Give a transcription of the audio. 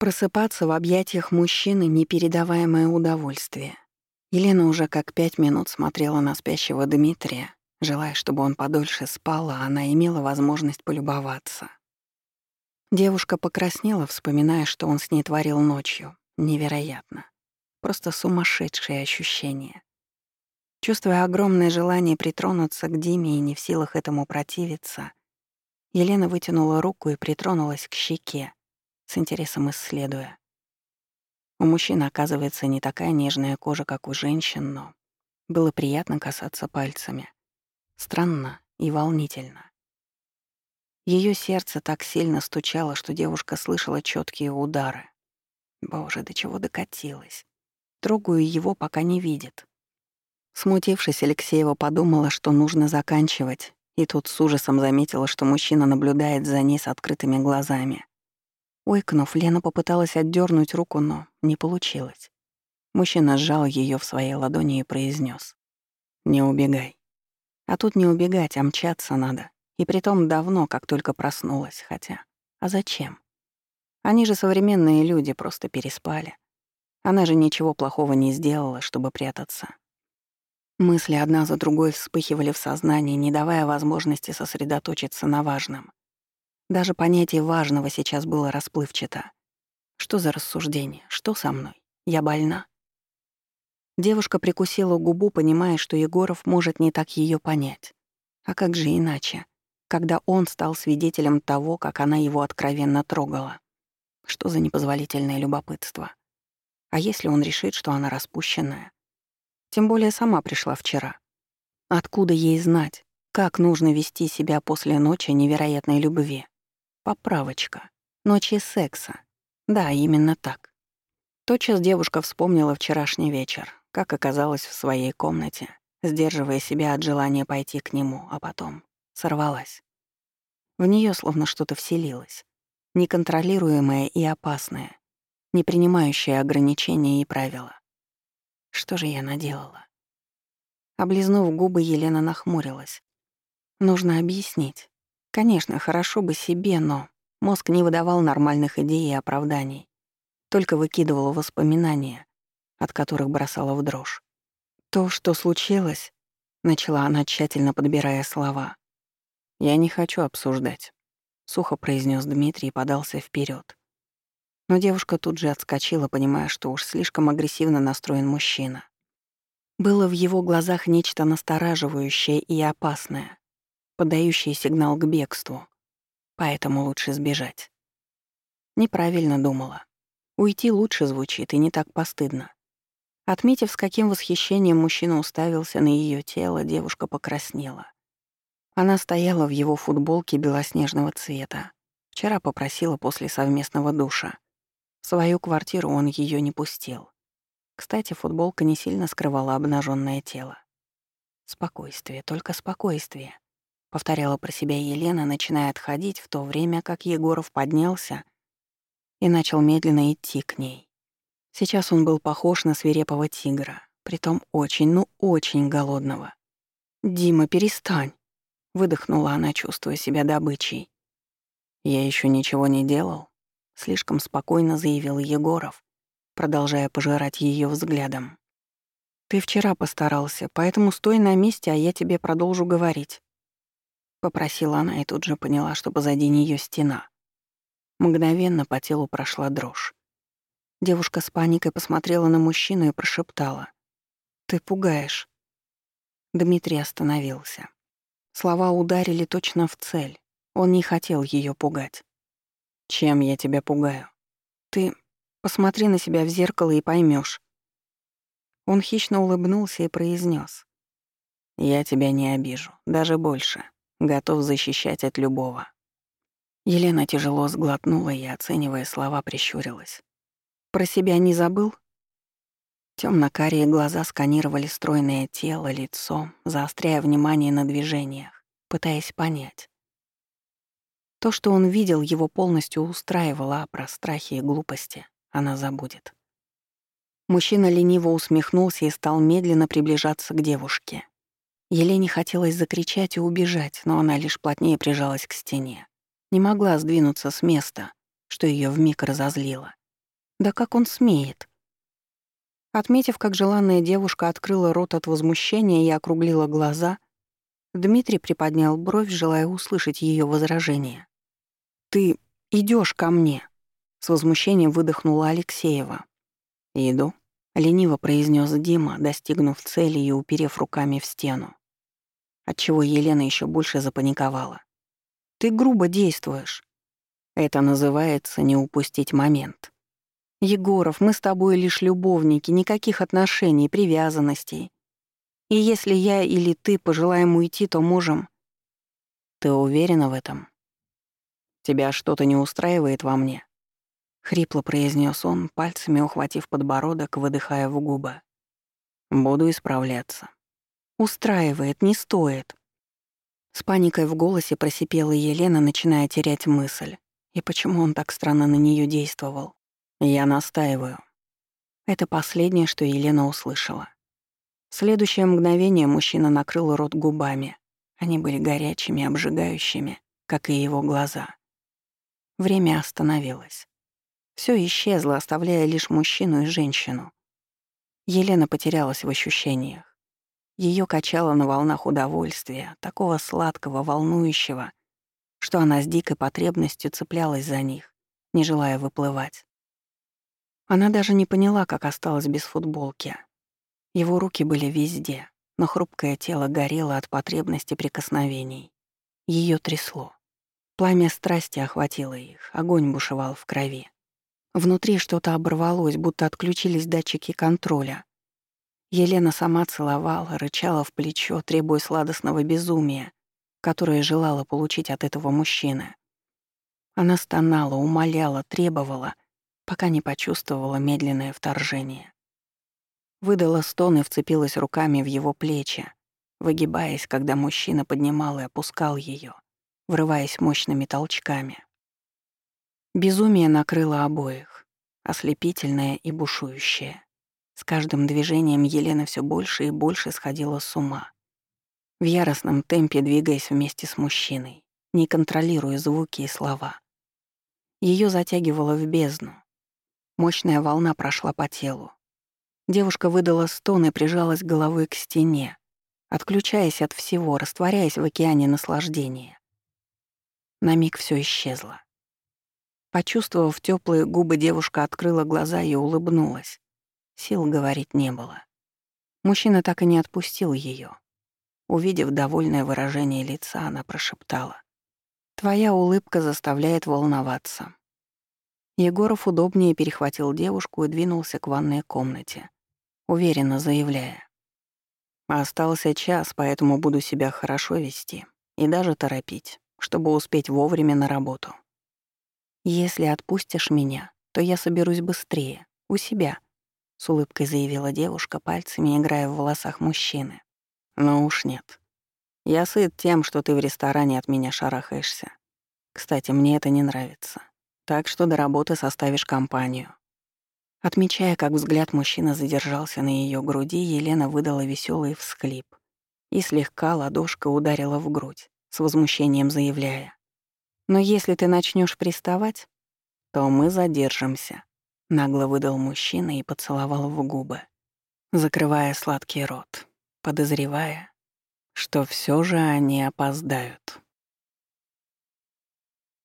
Просыпаться в объятиях мужчины — непередаваемое удовольствие. Елена уже как пять минут смотрела на спящего Дмитрия, желая, чтобы он подольше спал, а она имела возможность полюбоваться. Девушка покраснела, вспоминая, что он с ней творил ночью. Невероятно. Просто сумасшедшие ощущения. Чувствуя огромное желание притронуться к Диме и не в силах этому противиться, Елена вытянула руку и притронулась к щеке, с интересом исследуя. У мужчин, оказывается, не такая нежная кожа, как у женщин, но было приятно касаться пальцами. Странно и волнительно. Ее сердце так сильно стучало, что девушка слышала четкие удары. Боже, до чего докатилась. Трогаю его, пока не видит. Смутившись, Алексеева подумала, что нужно заканчивать, и тут с ужасом заметила, что мужчина наблюдает за ней с открытыми глазами. Ойкнув, Лена попыталась отдернуть руку, но не получилось. Мужчина сжал ее в своей ладони и произнес: «Не убегай». А тут не убегать, а мчаться надо. И притом давно, как только проснулась, хотя... А зачем? Они же современные люди, просто переспали. Она же ничего плохого не сделала, чтобы прятаться. Мысли одна за другой вспыхивали в сознании, не давая возможности сосредоточиться на важном. Даже понятие важного сейчас было расплывчато. Что за рассуждение? Что со мной? Я больна? Девушка прикусила губу, понимая, что Егоров может не так ее понять. А как же иначе, когда он стал свидетелем того, как она его откровенно трогала? Что за непозволительное любопытство? А если он решит, что она распущенная? Тем более сама пришла вчера. Откуда ей знать, как нужно вести себя после ночи невероятной любви? Поправочка. Ночи секса. Да, именно так. Тотчас девушка вспомнила вчерашний вечер, как оказалась в своей комнате, сдерживая себя от желания пойти к нему, а потом сорвалась. В нее словно что-то вселилось. Неконтролируемое и опасное, не принимающее ограничения и правила. Что же я наделала? Облизнув губы, Елена нахмурилась. Нужно объяснить. Конечно, хорошо бы себе, но мозг не выдавал нормальных идей и оправданий, только выкидывал воспоминания, от которых бросала в дрожь. «То, что случилось», — начала она, тщательно подбирая слова. «Я не хочу обсуждать», — сухо произнес Дмитрий и подался вперед. Но девушка тут же отскочила, понимая, что уж слишком агрессивно настроен мужчина. Было в его глазах нечто настораживающее и опасное подающие сигнал к бегству. Поэтому лучше сбежать. Неправильно думала. Уйти лучше звучит и не так постыдно. Отметив, с каким восхищением мужчина уставился на ее тело, девушка покраснела. Она стояла в его футболке белоснежного цвета. Вчера попросила после совместного душа. В свою квартиру он ее не пустил. Кстати, футболка не сильно скрывала обнаженное тело. Спокойствие, только спокойствие. — повторяла про себя Елена, начиная отходить, в то время как Егоров поднялся и начал медленно идти к ней. Сейчас он был похож на свирепого тигра, притом очень, ну очень голодного. «Дима, перестань!» — выдохнула она, чувствуя себя добычей. «Я еще ничего не делал», — слишком спокойно заявил Егоров, продолжая пожирать ее взглядом. «Ты вчера постарался, поэтому стой на месте, а я тебе продолжу говорить». Попросила она и тут же поняла, что позади нее стена. Мгновенно по телу прошла дрожь. Девушка с паникой посмотрела на мужчину и прошептала. «Ты пугаешь». Дмитрий остановился. Слова ударили точно в цель. Он не хотел ее пугать. «Чем я тебя пугаю?» «Ты посмотри на себя в зеркало и поймешь. Он хищно улыбнулся и произнес: «Я тебя не обижу, даже больше готов защищать от любого. Елена тяжело сглотнула и, оценивая слова, прищурилась. «Про себя не забыл?» Тёмно-карие глаза сканировали стройное тело, лицо, заостряя внимание на движениях, пытаясь понять. То, что он видел, его полностью устраивало, а про страхи и глупости она забудет. Мужчина лениво усмехнулся и стал медленно приближаться к девушке. Елене хотелось закричать и убежать, но она лишь плотнее прижалась к стене. Не могла сдвинуться с места, что её вмиг разозлило. Да как он смеет? Отметив, как желанная девушка открыла рот от возмущения и округлила глаза, Дмитрий приподнял бровь, желая услышать её возражение. «Ты идёшь ко мне!» — с возмущением выдохнула Алексеева. «Иду», — лениво произнёс Дима, достигнув цели и уперев руками в стену отчего Елена еще больше запаниковала. «Ты грубо действуешь». Это называется не упустить момент. «Егоров, мы с тобой лишь любовники, никаких отношений, привязанностей. И если я или ты пожелаем уйти, то можем...» «Ты уверена в этом?» «Тебя что-то не устраивает во мне?» — хрипло произнес он, пальцами ухватив подбородок, выдыхая в губы. «Буду исправляться» устраивает, не стоит». С паникой в голосе просипела Елена, начиная терять мысль. И почему он так странно на нее действовал? «Я настаиваю». Это последнее, что Елена услышала. В следующее мгновение мужчина накрыл рот губами. Они были горячими, обжигающими, как и его глаза. Время остановилось. Все исчезло, оставляя лишь мужчину и женщину. Елена потерялась в ощущениях. Ее качало на волнах удовольствия, такого сладкого, волнующего, что она с дикой потребностью цеплялась за них, не желая выплывать. Она даже не поняла, как осталась без футболки. Его руки были везде, но хрупкое тело горело от потребности прикосновений. Ее трясло. Пламя страсти охватило их, огонь бушевал в крови. Внутри что-то оборвалось, будто отключились датчики контроля. Елена сама целовала, рычала в плечо, требуя сладостного безумия, которое желала получить от этого мужчины. Она стонала, умоляла, требовала, пока не почувствовала медленное вторжение. Выдала стон и вцепилась руками в его плечи, выгибаясь, когда мужчина поднимал и опускал ее, врываясь мощными толчками. Безумие накрыло обоих, ослепительное и бушующее. С каждым движением Елена все больше и больше сходила с ума. В яростном темпе двигаясь вместе с мужчиной, не контролируя звуки и слова. Ее затягивало в бездну. Мощная волна прошла по телу. Девушка выдала стон и прижалась головой к стене, отключаясь от всего, растворяясь в океане наслаждения. На миг все исчезло. Почувствовав теплые губы, девушка открыла глаза и улыбнулась, Сил говорить не было. Мужчина так и не отпустил ее. Увидев довольное выражение лица, она прошептала. «Твоя улыбка заставляет волноваться». Егоров удобнее перехватил девушку и двинулся к ванной комнате, уверенно заявляя. «Остался час, поэтому буду себя хорошо вести и даже торопить, чтобы успеть вовремя на работу. Если отпустишь меня, то я соберусь быстрее, у себя, с улыбкой заявила девушка, пальцами играя в волосах мужчины. Ну уж нет. Я сыт тем, что ты в ресторане от меня шарахаешься. Кстати, мне это не нравится. Так что до работы составишь компанию. Отмечая, как взгляд мужчины задержался на ее груди, Елена выдала веселый всхлип и слегка ладошка ударила в грудь, с возмущением заявляя: "Но если ты начнешь приставать, то мы задержимся". Нагло выдал мужчина и поцеловал в губы, закрывая сладкий рот, подозревая, что все же они опоздают.